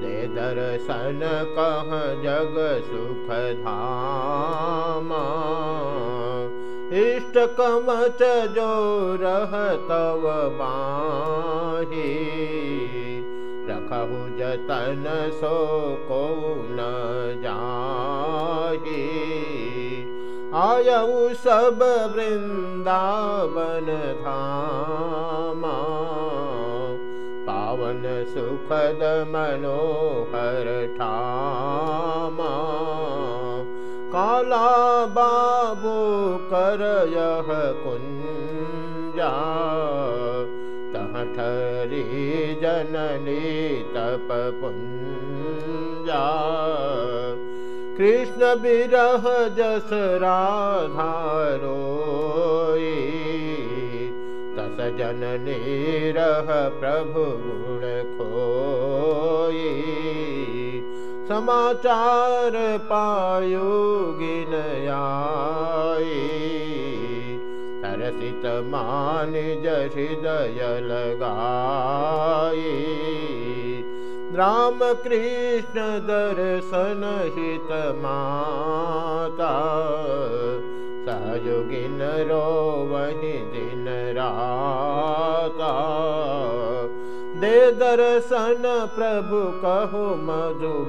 ले दर्शन कह जग सुख धामा। इष्ट कमच जो रह तव बाही। रखहु जतन सो को न आयऊ सब वृंदावन धामा पावन सुखद मनोहर ठामा। काला बाबू कर यह कुंजा तह ठरी जननी तप पुंजा कृष्ण विरह जस राधारो तस जननी रह प्रभु गुण खोई। समाचार पायोगिन तरसित मान हृदय लगाई राम कृष्ण दर्शन हित माता सयुगिन रो वही दिन राता। दे दर्शन प्रभु कहो मधुबाणी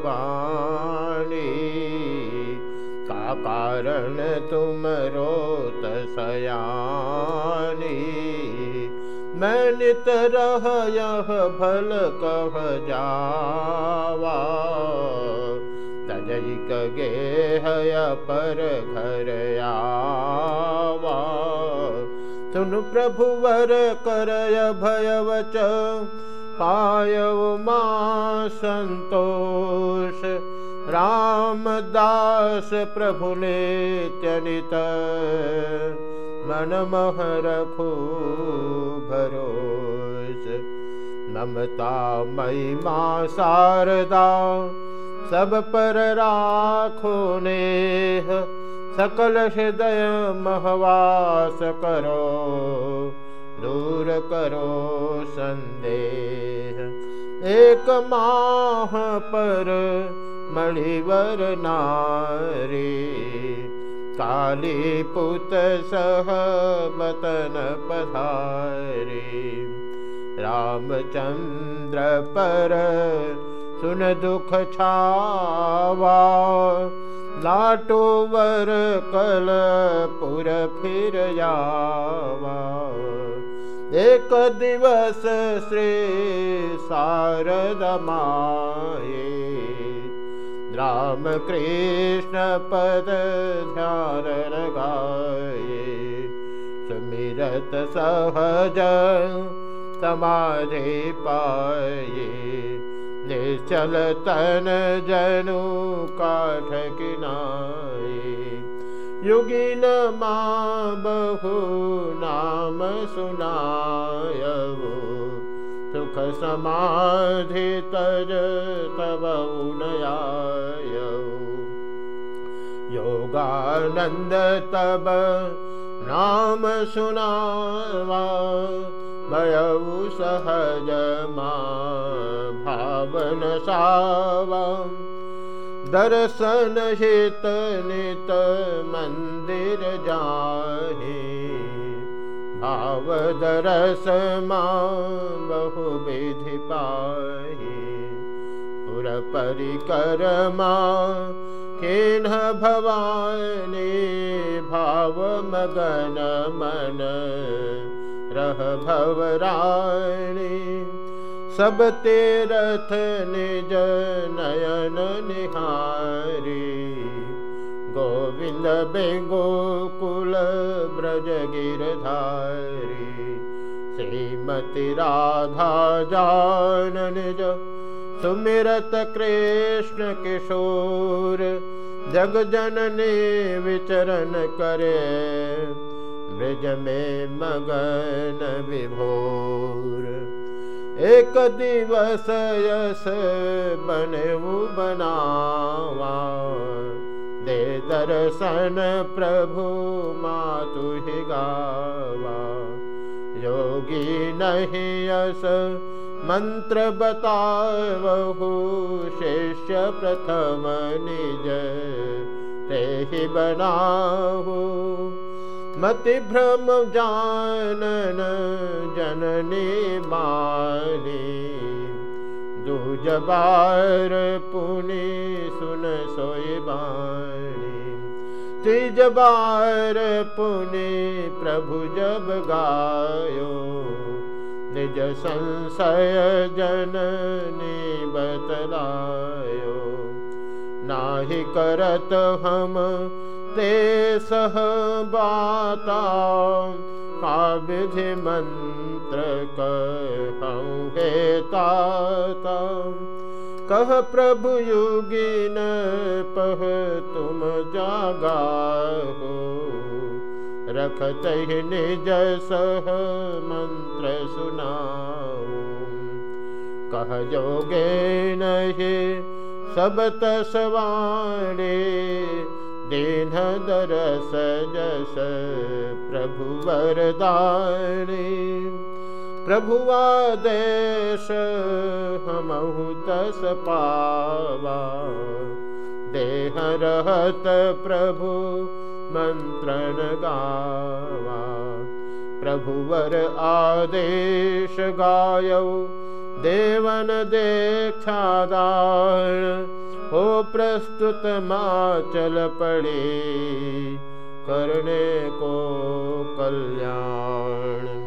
का कारण तुम रोत सयानी यह भल कह जावा तजई कगे है पर घर आवा सुन प्रभु वर करय भयवच पाय माँ संतोष। रामदास प्रभु ने भरोस ममता मई माँ शारदा सब पर राखो ने सकल हृदय महवास करो दूर करो संदेह। एक माह पर मणिवर नारी काली पुत सह मतन पधारे। रामचंद्र पर सुन दुख छावा। लाटो वर कल पुर फिर जावा एक दिवस श्री शारद राम कृष्ण पद ध्यान लगाए सुमिरत सहज समाधि पाए निश्चल तन जनु काठ किनाए युगिन माँ सुनायऊ सुख समाधि तज तब उनयाय योगानंद तब भयऊ सहज भावन सावा। दर्शन हित नित मंदिर जाहे भाव दरस बहु विधि पाही। पुर परिकरमा केन भवानी भाव मगन मन रह भवराणी सब तीरथ निज नयन निहारी। गोविंद बेगोकुल ब्रज गिरधारी श्रीमती राधा जान निज सुमिरत कृष्ण किशोर जग जननी विचरण करे ब्रज में मगन विभोर। एक दिवस यस बनेऊ बनावा, दे दर्शन प्रभु मातु गावा। योगी नहीं यस मंत्र बतावहु शिष्य प्रथम निज ते ही बनाहु। मति भ्रम जानन जननी मानी दूजबार पुनि सुन सोई बाणी त्रिजबार पुनि प्रभु जब गायो निज संशय जननी बतलायो नाही करत हम ते सह बाता का विधि मंत्र कहूँ हे ताता। कह प्रभु युगिन पह तुम जागा हो रखत ही निज सह मंत्र सुनाओ कह जोगे नहीं सब तसवाणे दीन दरस जस प्रभु वरदानी प्रभुआदेश हमहु तस पावा देह रहत प्रभु मंत्रण गावा प्रभुवर आदेश गायौ देवन देक्षादान। हो प्रस्तुत चल पड़े करने को कल्याण